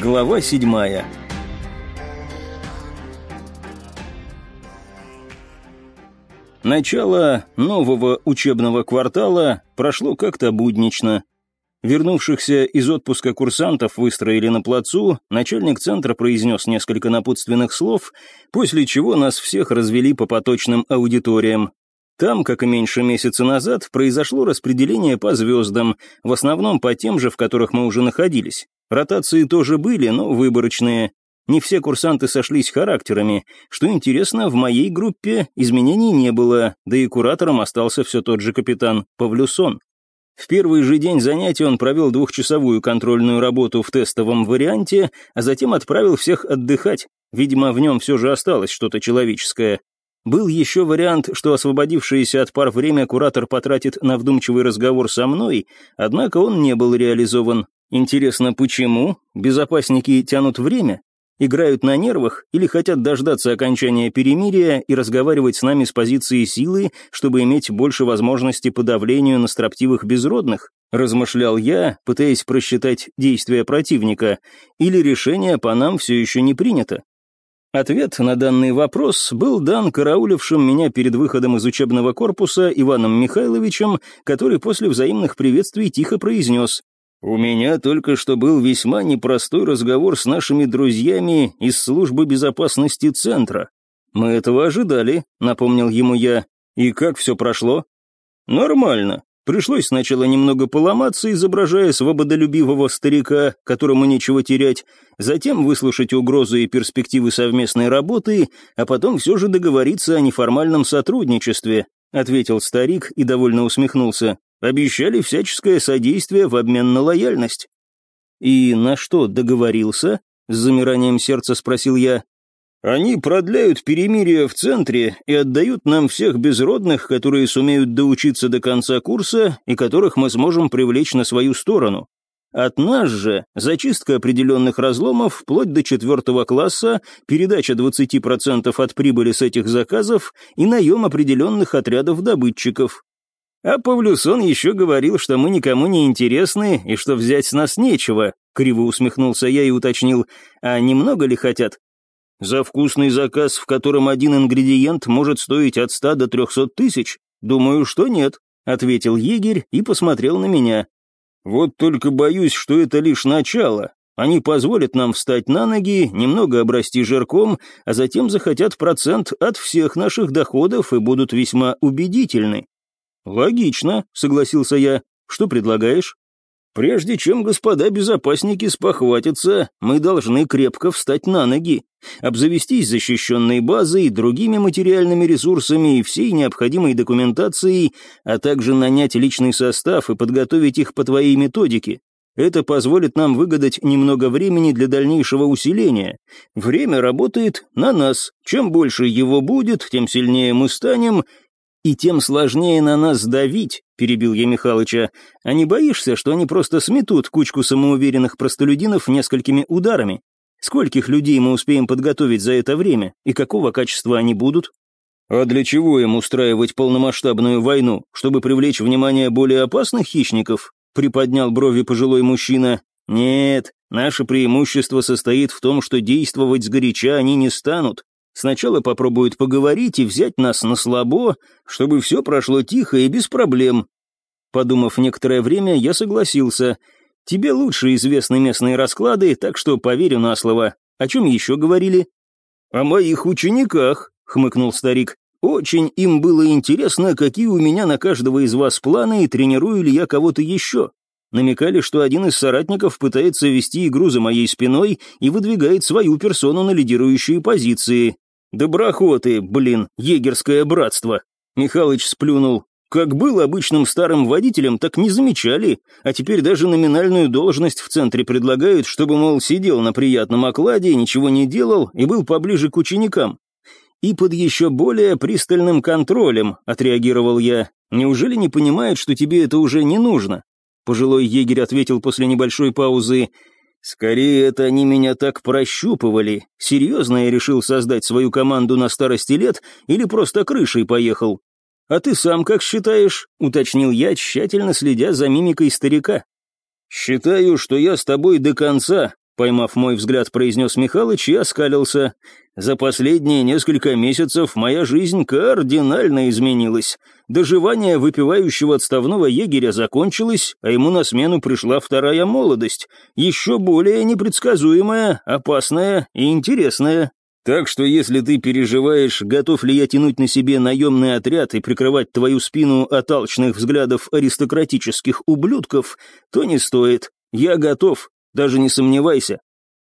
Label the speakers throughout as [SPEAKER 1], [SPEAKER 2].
[SPEAKER 1] Глава седьмая Начало нового учебного квартала прошло как-то буднично. Вернувшихся из отпуска курсантов выстроили на плацу, начальник центра произнес несколько напутственных слов, после чего нас всех развели по поточным аудиториям. Там, как и меньше месяца назад, произошло распределение по звездам, в основном по тем же, в которых мы уже находились. Ротации тоже были, но выборочные. Не все курсанты сошлись характерами. Что интересно, в моей группе изменений не было, да и куратором остался все тот же капитан Павлюсон. В первый же день занятий он провел двухчасовую контрольную работу в тестовом варианте, а затем отправил всех отдыхать. Видимо, в нем все же осталось что-то человеческое. Был еще вариант, что освободившееся от пар время куратор потратит на вдумчивый разговор со мной, однако он не был реализован. Интересно, почему? Безопасники тянут время? играют на нервах или хотят дождаться окончания перемирия и разговаривать с нами с позиции силы, чтобы иметь больше возможности по давлению на строптивых безродных, размышлял я, пытаясь просчитать действия противника, или решение по нам все еще не принято. Ответ на данный вопрос был дан караулившим меня перед выходом из учебного корпуса Иваном Михайловичем, который после взаимных приветствий тихо произнес «У меня только что был весьма непростой разговор с нашими друзьями из службы безопасности центра. Мы этого ожидали», — напомнил ему я. «И как все прошло?» «Нормально. Пришлось сначала немного поломаться, изображая свободолюбивого старика, которому нечего терять, затем выслушать угрозы и перспективы совместной работы, а потом все же договориться о неформальном сотрудничестве», — ответил старик и довольно усмехнулся. Обещали всяческое содействие в обмен на лояльность. «И на что договорился?» — с замиранием сердца спросил я. «Они продляют перемирие в центре и отдают нам всех безродных, которые сумеют доучиться до конца курса и которых мы сможем привлечь на свою сторону. От нас же зачистка определенных разломов вплоть до четвертого класса, передача 20% от прибыли с этих заказов и наем определенных отрядов добытчиков. А Павлюсон еще говорил, что мы никому не интересны и что взять с нас нечего. Криво усмехнулся я и уточнил, а немного ли хотят? За вкусный заказ, в котором один ингредиент может стоить от ста до трехсот тысяч? Думаю, что нет, ответил егерь и посмотрел на меня. Вот только боюсь, что это лишь начало. Они позволят нам встать на ноги, немного обрасти жирком, а затем захотят процент от всех наших доходов и будут весьма убедительны. «Логично», — согласился я. «Что предлагаешь?» «Прежде чем господа безопасники спохватятся, мы должны крепко встать на ноги, обзавестись защищенной базой, другими материальными ресурсами и всей необходимой документацией, а также нанять личный состав и подготовить их по твоей методике. Это позволит нам выгадать немного времени для дальнейшего усиления. Время работает на нас. Чем больше его будет, тем сильнее мы станем, и тем сложнее на нас давить», — перебил я Михалыча. «А не боишься, что они просто сметут кучку самоуверенных простолюдинов несколькими ударами? Скольких людей мы успеем подготовить за это время, и какого качества они будут?» «А для чего им устраивать полномасштабную войну? Чтобы привлечь внимание более опасных хищников?» — приподнял брови пожилой мужчина. «Нет, наше преимущество состоит в том, что действовать сгоряча они не станут. Сначала попробуют поговорить и взять нас на слабо, чтобы все прошло тихо и без проблем. Подумав некоторое время, я согласился. Тебе лучше известны местные расклады, так что поверю на слово. О чем еще говорили? О моих учениках, хмыкнул старик. Очень им было интересно, какие у меня на каждого из вас планы и тренирую ли я кого-то еще. Намекали, что один из соратников пытается вести игру за моей спиной и выдвигает свою персону на лидирующие позиции. «Доброхоты, блин, егерское братство!» Михалыч сплюнул. «Как был обычным старым водителем, так не замечали, а теперь даже номинальную должность в центре предлагают, чтобы, мол, сидел на приятном окладе, ничего не делал и был поближе к ученикам. И под еще более пристальным контролем, отреагировал я. Неужели не понимает, что тебе это уже не нужно? Пожилой егерь ответил после небольшой паузы. Скорее, это они меня так прощупывали. Серьезно я решил создать свою команду на старости лет или просто крышей поехал? А ты сам как считаешь? Уточнил я, тщательно следя за мимикой старика. Считаю, что я с тобой до конца, поймав мой взгляд, произнес Михалыч и оскалился. «За последние несколько месяцев моя жизнь кардинально изменилась. Доживание выпивающего отставного егеря закончилось, а ему на смену пришла вторая молодость, еще более непредсказуемая, опасная и интересная. Так что если ты переживаешь, готов ли я тянуть на себе наемный отряд и прикрывать твою спину от алчных взглядов аристократических ублюдков, то не стоит. Я готов, даже не сомневайся.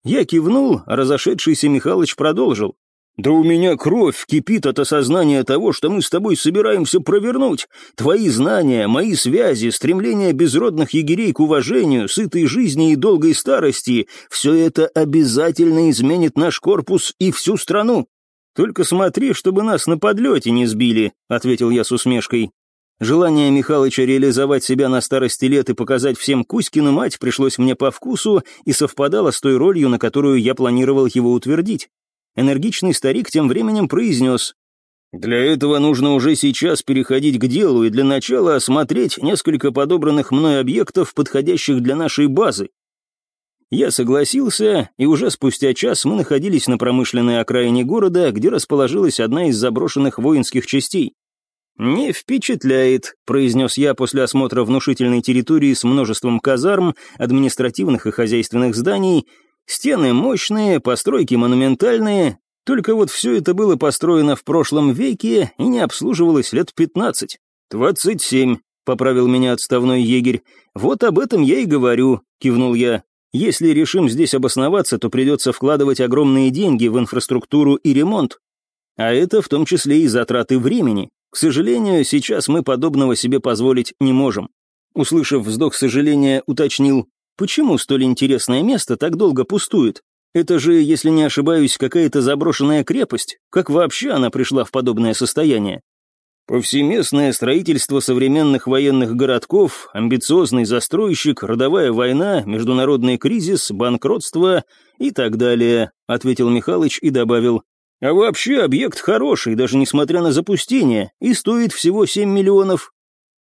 [SPEAKER 1] Я кивнул, а разошедшийся Михалыч продолжил. «Да у меня кровь кипит от осознания того, что мы с тобой собираемся провернуть. Твои знания, мои связи, стремление безродных егерей к уважению, сытой жизни и долгой старости — все это обязательно изменит наш корпус и всю страну. Только смотри, чтобы нас на подлете не сбили», — ответил я с усмешкой. Желание Михалыча реализовать себя на старости лет и показать всем Кузькину мать пришлось мне по вкусу и совпадало с той ролью, на которую я планировал его утвердить. Энергичный старик тем временем произнес. «Для этого нужно уже сейчас переходить к делу и для начала осмотреть несколько подобранных мной объектов, подходящих для нашей базы». Я согласился, и уже спустя час мы находились на промышленной окраине города, где расположилась одна из заброшенных воинских частей. «Не впечатляет», — произнес я после осмотра внушительной территории с множеством казарм, административных и хозяйственных зданий, Стены мощные, постройки монументальные, только вот все это было построено в прошлом веке и не обслуживалось лет пятнадцать. «Двадцать семь», — поправил меня отставной егерь. «Вот об этом я и говорю», — кивнул я. «Если решим здесь обосноваться, то придется вкладывать огромные деньги в инфраструктуру и ремонт. А это в том числе и затраты времени. К сожалению, сейчас мы подобного себе позволить не можем». Услышав вздох сожаления, уточнил. Почему столь интересное место так долго пустует? Это же, если не ошибаюсь, какая-то заброшенная крепость. Как вообще она пришла в подобное состояние? Повсеместное строительство современных военных городков, амбициозный застройщик, родовая война, международный кризис, банкротство и так далее, ответил Михалыч и добавил. А вообще объект хороший, даже несмотря на запустение, и стоит всего 7 миллионов.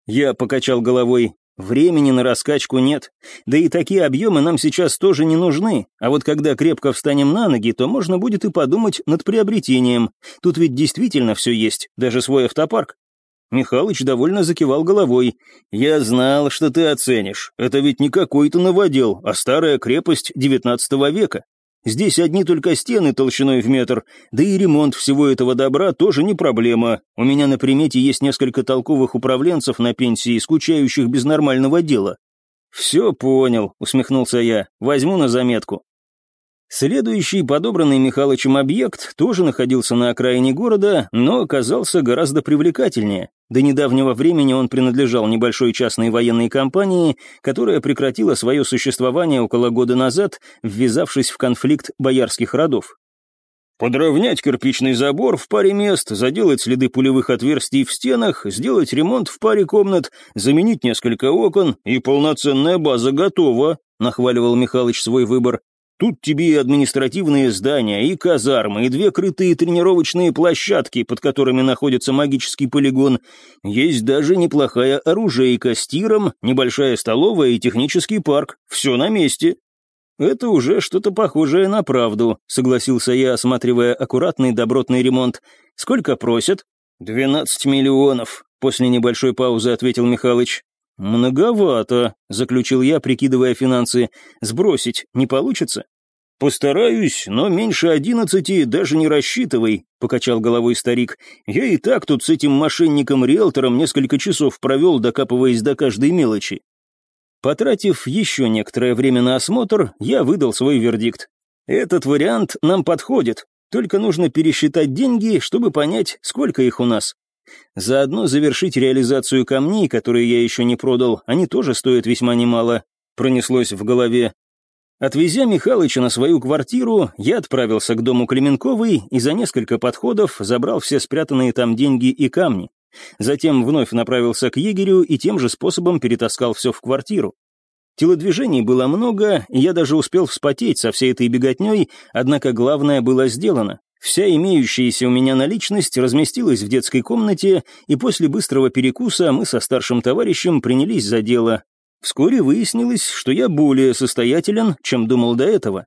[SPEAKER 1] Я покачал головой. Времени на раскачку нет, да и такие объемы нам сейчас тоже не нужны, а вот когда крепко встанем на ноги, то можно будет и подумать над приобретением. Тут ведь действительно все есть, даже свой автопарк. Михалыч довольно закивал головой. «Я знал, что ты оценишь. Это ведь не какой-то новодел, а старая крепость девятнадцатого века. Здесь одни только стены толщиной в метр, да и ремонт всего этого добра тоже не проблема. У меня на примете есть несколько толковых управленцев на пенсии, скучающих без нормального дела». «Все понял», — усмехнулся я, — «возьму на заметку». Следующий подобранный Михалычем объект тоже находился на окраине города, но оказался гораздо привлекательнее. До недавнего времени он принадлежал небольшой частной военной компании, которая прекратила свое существование около года назад, ввязавшись в конфликт боярских родов. Подровнять кирпичный забор в паре мест, заделать следы пулевых отверстий в стенах, сделать ремонт в паре комнат, заменить несколько окон, и полноценная база готова, нахваливал Михалыч свой выбор. Тут тебе и административные здания, и казармы, и две крытые тренировочные площадки, под которыми находится магический полигон. Есть даже неплохая оружейка с тиром, небольшая столовая и технический парк. Все на месте. «Это уже что-то похожее на правду», — согласился я, осматривая аккуратный добротный ремонт. «Сколько просят?» «Двенадцать миллионов», — после небольшой паузы ответил Михалыч. «Многовато», — заключил я, прикидывая финансы. «Сбросить не получится?» «Постараюсь, но меньше одиннадцати даже не рассчитывай», — покачал головой старик. «Я и так тут с этим мошенником-риэлтором несколько часов провел, докапываясь до каждой мелочи». Потратив еще некоторое время на осмотр, я выдал свой вердикт. «Этот вариант нам подходит, только нужно пересчитать деньги, чтобы понять, сколько их у нас. Заодно завершить реализацию камней, которые я еще не продал, они тоже стоят весьма немало, пронеслось в голове. Отвезя Михалыча на свою квартиру, я отправился к дому Клеменковой и за несколько подходов забрал все спрятанные там деньги и камни. Затем вновь направился к егерю и тем же способом перетаскал все в квартиру. Телодвижений было много, и я даже успел вспотеть со всей этой беготней, однако главное было сделано. Вся имеющаяся у меня наличность разместилась в детской комнате, и после быстрого перекуса мы со старшим товарищем принялись за дело. Вскоре выяснилось, что я более состоятелен, чем думал до этого.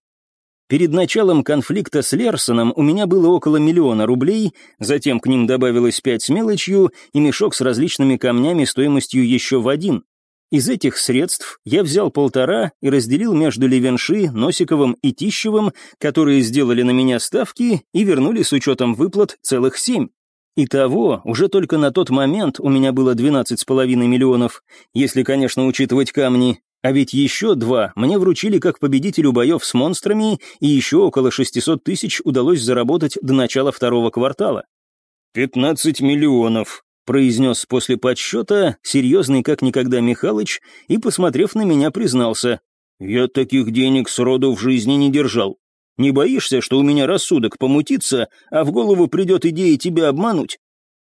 [SPEAKER 1] Перед началом конфликта с Лерсоном у меня было около миллиона рублей, затем к ним добавилось пять с мелочью и мешок с различными камнями стоимостью еще в один. Из этих средств я взял полтора и разделил между Левенши, Носиковым и Тищевым, которые сделали на меня ставки и вернули с учетом выплат целых семь. Итого, уже только на тот момент у меня было 12,5 миллионов, если, конечно, учитывать камни, а ведь еще два мне вручили как победителю боев с монстрами, и еще около 600 тысяч удалось заработать до начала второго квартала. «Пятнадцать миллионов», — произнес после подсчета, серьезный как никогда Михалыч, и, посмотрев на меня, признался. «Я таких денег сроду в жизни не держал. Не боишься, что у меня рассудок помутится, а в голову придет идея тебя обмануть?»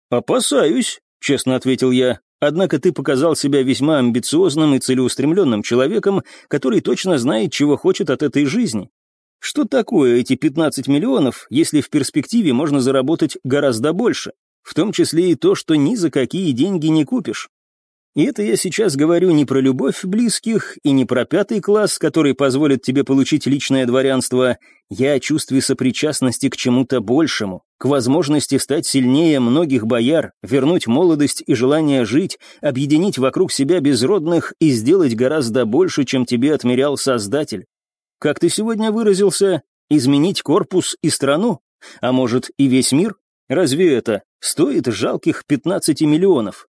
[SPEAKER 1] «Опасаюсь», — честно ответил я. Однако ты показал себя весьма амбициозным и целеустремленным человеком, который точно знает, чего хочет от этой жизни. Что такое эти 15 миллионов, если в перспективе можно заработать гораздо больше? В том числе и то, что ни за какие деньги не купишь. И это я сейчас говорю не про любовь близких и не про пятый класс, который позволит тебе получить личное дворянство. Я о чувстве сопричастности к чему-то большему, к возможности стать сильнее многих бояр, вернуть молодость и желание жить, объединить вокруг себя безродных и сделать гораздо больше, чем тебе отмерял Создатель. Как ты сегодня выразился, изменить корпус и страну? А может, и весь мир? Разве это стоит жалких 15 миллионов?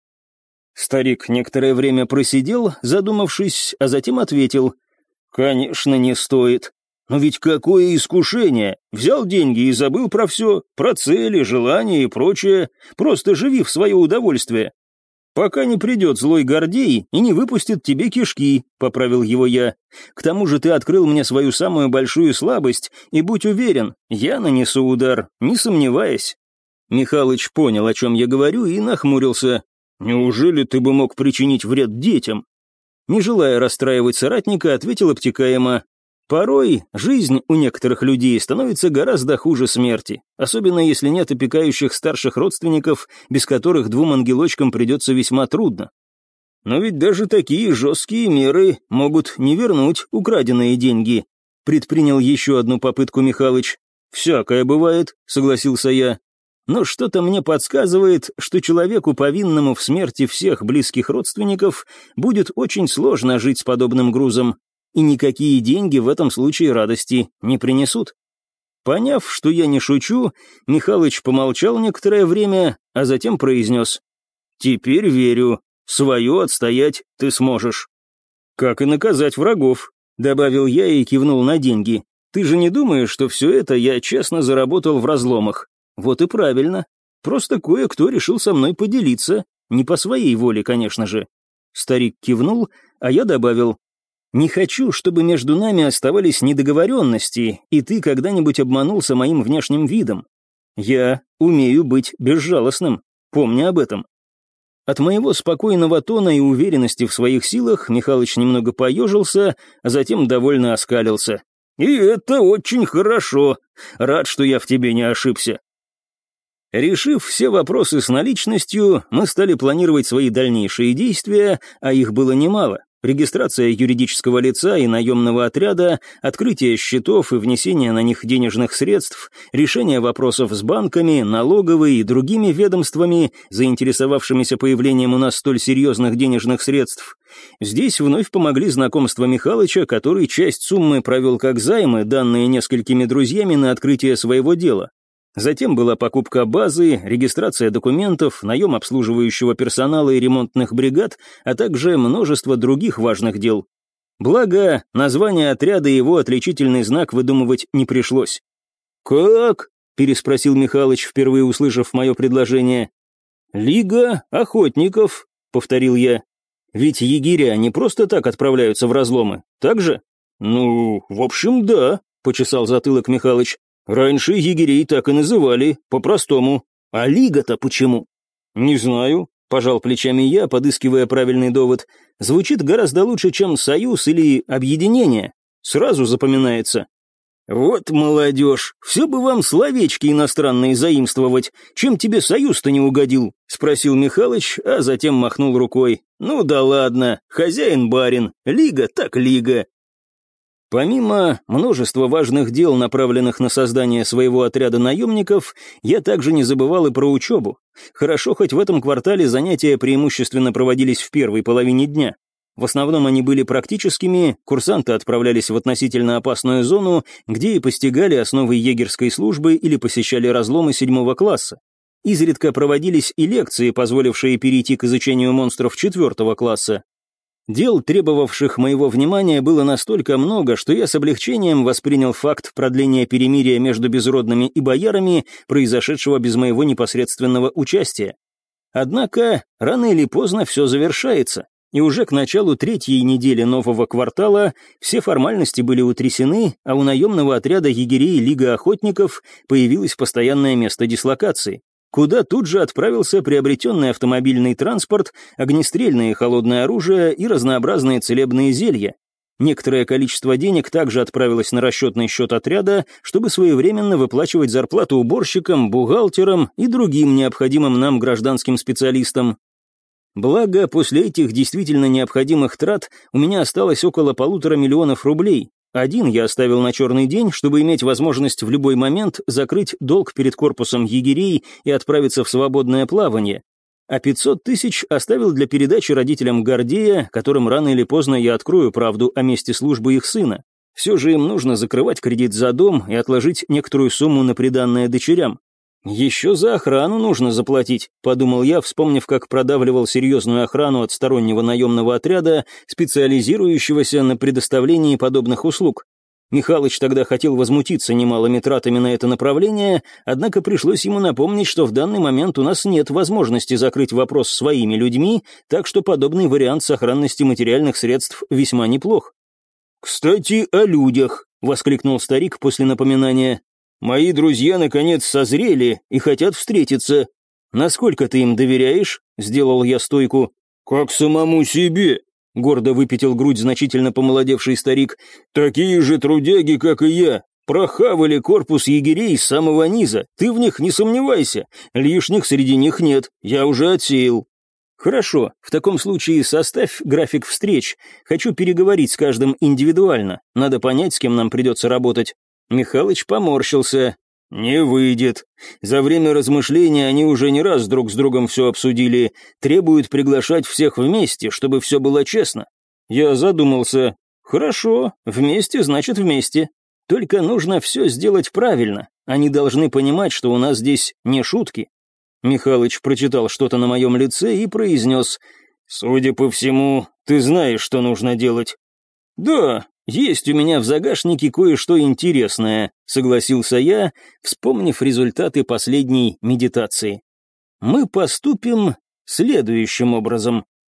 [SPEAKER 1] Старик некоторое время просидел, задумавшись, а затем ответил. «Конечно, не стоит. Но ведь какое искушение! Взял деньги и забыл про все, про цели, желания и прочее, просто живи в свое удовольствие. «Пока не придет злой Гордей и не выпустит тебе кишки», — поправил его я. «К тому же ты открыл мне свою самую большую слабость, и будь уверен, я нанесу удар, не сомневаясь». Михалыч понял, о чем я говорю, и нахмурился. «Неужели ты бы мог причинить вред детям?» Не желая расстраивать соратника, ответил обтекаемо. «Порой жизнь у некоторых людей становится гораздо хуже смерти, особенно если нет опекающих старших родственников, без которых двум ангелочкам придется весьма трудно. Но ведь даже такие жесткие меры могут не вернуть украденные деньги», предпринял еще одну попытку Михалыч. «Всякое бывает», — согласился я но что-то мне подсказывает, что человеку, повинному в смерти всех близких родственников, будет очень сложно жить с подобным грузом, и никакие деньги в этом случае радости не принесут. Поняв, что я не шучу, Михалыч помолчал некоторое время, а затем произнес «Теперь верю, свое отстоять ты сможешь». «Как и наказать врагов», — добавил я и кивнул на деньги. «Ты же не думаешь, что все это я честно заработал в разломах? Вот и правильно. Просто кое-кто решил со мной поделиться. Не по своей воле, конечно же. Старик кивнул, а я добавил. Не хочу, чтобы между нами оставались недоговоренности, и ты когда-нибудь обманулся моим внешним видом. Я умею быть безжалостным, помни об этом. От моего спокойного тона и уверенности в своих силах Михалыч немного поежился, а затем довольно оскалился. «И это очень хорошо. Рад, что я в тебе не ошибся. Решив все вопросы с наличностью, мы стали планировать свои дальнейшие действия, а их было немало. Регистрация юридического лица и наемного отряда, открытие счетов и внесение на них денежных средств, решение вопросов с банками, налоговой и другими ведомствами, заинтересовавшимися появлением у нас столь серьезных денежных средств. Здесь вновь помогли знакомства Михалыча, который часть суммы провел как займы, данные несколькими друзьями на открытие своего дела. Затем была покупка базы, регистрация документов, наем обслуживающего персонала и ремонтных бригад, а также множество других важных дел. Благо, название отряда и его отличительный знак выдумывать не пришлось. «Как?» — переспросил Михалыч, впервые услышав мое предложение. «Лига охотников», — повторил я. «Ведь егеря не просто так отправляются в разломы, так же?» «Ну, в общем, да», — почесал затылок Михалыч. Раньше егерей так и называли, по-простому. А лига-то почему? Не знаю, пожал плечами я, подыскивая правильный довод. Звучит гораздо лучше, чем союз или объединение. Сразу запоминается. «Вот молодежь, все бы вам словечки иностранные заимствовать. Чем тебе союз-то не угодил?» — спросил Михалыч, а затем махнул рукой. «Ну да ладно, хозяин-барин, лига так лига». Помимо множества важных дел, направленных на создание своего отряда наемников, я также не забывал и про учебу. Хорошо, хоть в этом квартале занятия преимущественно проводились в первой половине дня. В основном они были практическими, курсанты отправлялись в относительно опасную зону, где и постигали основы егерской службы или посещали разломы седьмого класса. Изредка проводились и лекции, позволившие перейти к изучению монстров четвертого класса. Дел, требовавших моего внимания, было настолько много, что я с облегчением воспринял факт продления перемирия между безродными и боярами, произошедшего без моего непосредственного участия. Однако, рано или поздно все завершается и уже к началу третьей недели нового квартала все формальности были утрясены, а у наемного отряда егерей Лига Охотников появилось постоянное место дислокации, куда тут же отправился приобретенный автомобильный транспорт, огнестрельное и холодное оружие и разнообразные целебные зелья. Некоторое количество денег также отправилось на расчетный счет отряда, чтобы своевременно выплачивать зарплату уборщикам, бухгалтерам и другим необходимым нам гражданским специалистам. Благо, после этих действительно необходимых трат у меня осталось около полутора миллионов рублей. Один я оставил на черный день, чтобы иметь возможность в любой момент закрыть долг перед корпусом егерей и отправиться в свободное плавание. А 500 тысяч оставил для передачи родителям Гордея, которым рано или поздно я открою правду о месте службы их сына. Все же им нужно закрывать кредит за дом и отложить некоторую сумму на приданное дочерям. «Еще за охрану нужно заплатить», — подумал я, вспомнив, как продавливал серьезную охрану от стороннего наемного отряда, специализирующегося на предоставлении подобных услуг. Михалыч тогда хотел возмутиться немалыми тратами на это направление, однако пришлось ему напомнить, что в данный момент у нас нет возможности закрыть вопрос своими людьми, так что подобный вариант сохранности материальных средств весьма неплох. «Кстати, о людях», — воскликнул старик после напоминания. Мои друзья, наконец, созрели и хотят встретиться. Насколько ты им доверяешь?» — сделал я стойку. «Как самому себе», — гордо выпятил грудь значительно помолодевший старик. «Такие же трудяги, как и я. Прохавали корпус егерей с самого низа. Ты в них не сомневайся. Лишних среди них нет. Я уже отсеял». «Хорошо, в таком случае составь график встреч. Хочу переговорить с каждым индивидуально. Надо понять, с кем нам придется работать». Михалыч поморщился. «Не выйдет. За время размышления они уже не раз друг с другом все обсудили. Требуют приглашать всех вместе, чтобы все было честно. Я задумался. Хорошо, вместе значит вместе. Только нужно все сделать правильно. Они должны понимать, что у нас здесь не шутки». Михалыч прочитал что-то на моем лице и произнес. «Судя по всему, ты знаешь, что нужно делать». «Да, «Есть у меня в загашнике кое-что интересное», — согласился я, вспомнив результаты последней медитации. «Мы поступим следующим образом.